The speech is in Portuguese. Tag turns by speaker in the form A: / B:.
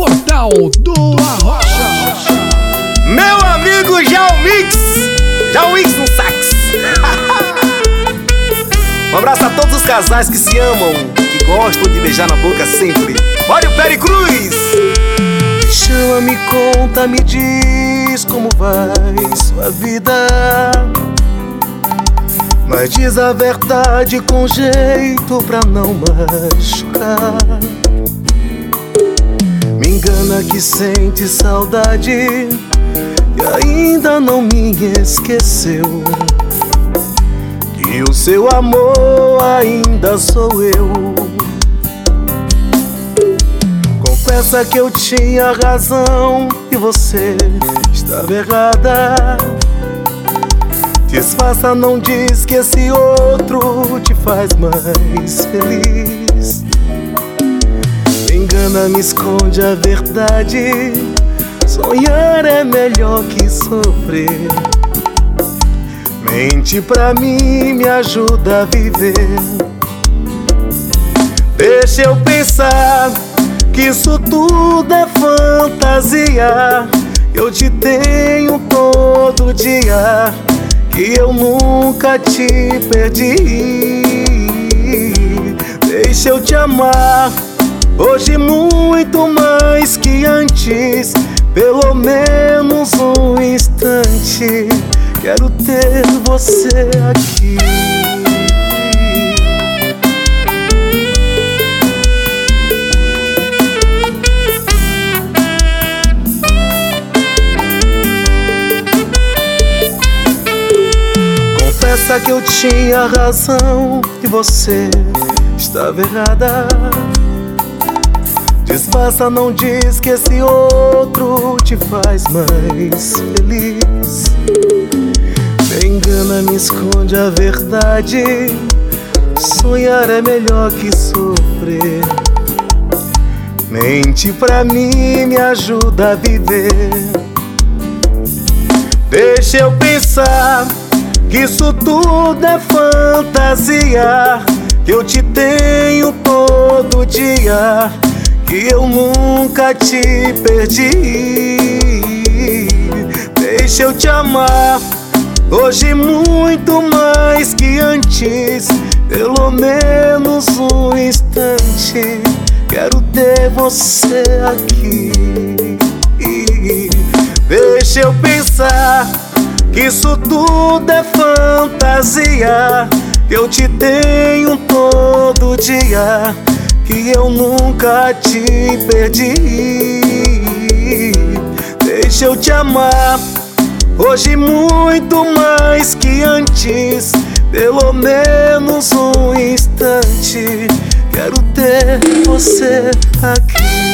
A: Portal do Arrocha.
B: Meu amigo Jalmix, Jalmix no sax. um abraço a todos os casais que se amam, que gostam de beijar na boca sempre. Olha o Peri Cruz. Chama, me conta, me diz como vai sua vida. Mas diz a verdade com jeito pra não machucar. Me engana que sente saudade e ainda não me esqueceu. Que o seu amor ainda sou eu. Confessa que eu tinha razão e você estava errada. Disfarça, não diz que esse outro te faz mais feliz. Engana, me esconde a verdade. Sonhar é melhor que sofrer. Mente pra mim, me ajuda a viver. Deixa eu pensar que isso tudo é fantasia. Eu te tenho todo dia que eu nunca te perdi. Deixa eu te amar, hoje muito mais que antes. Pelo menos um instante, quero ter você aqui. Confessa que eu tinha razão e você estava errada. Disfarça, não diz que esse outro te faz mais feliz. Me engana, me esconde a verdade. Sonhar é melhor que sofrer. Mente pra mim, me ajuda a viver. Deixa eu pensar que isso tudo é fantasia. Que eu te tenho todo dia. Que eu nunca te perdi. Deixa eu te amar. Hoje muito mais que antes. Pelo menos um instante. Quero ter você aqui. Deixa eu pensar que isso tudo é fantasia. Eu te tenho todo dia. Que eu nunca te perdi. Deixa eu te amar. Hoje muito mais que antes. Pelo menos um instante. Quero ter você aqui.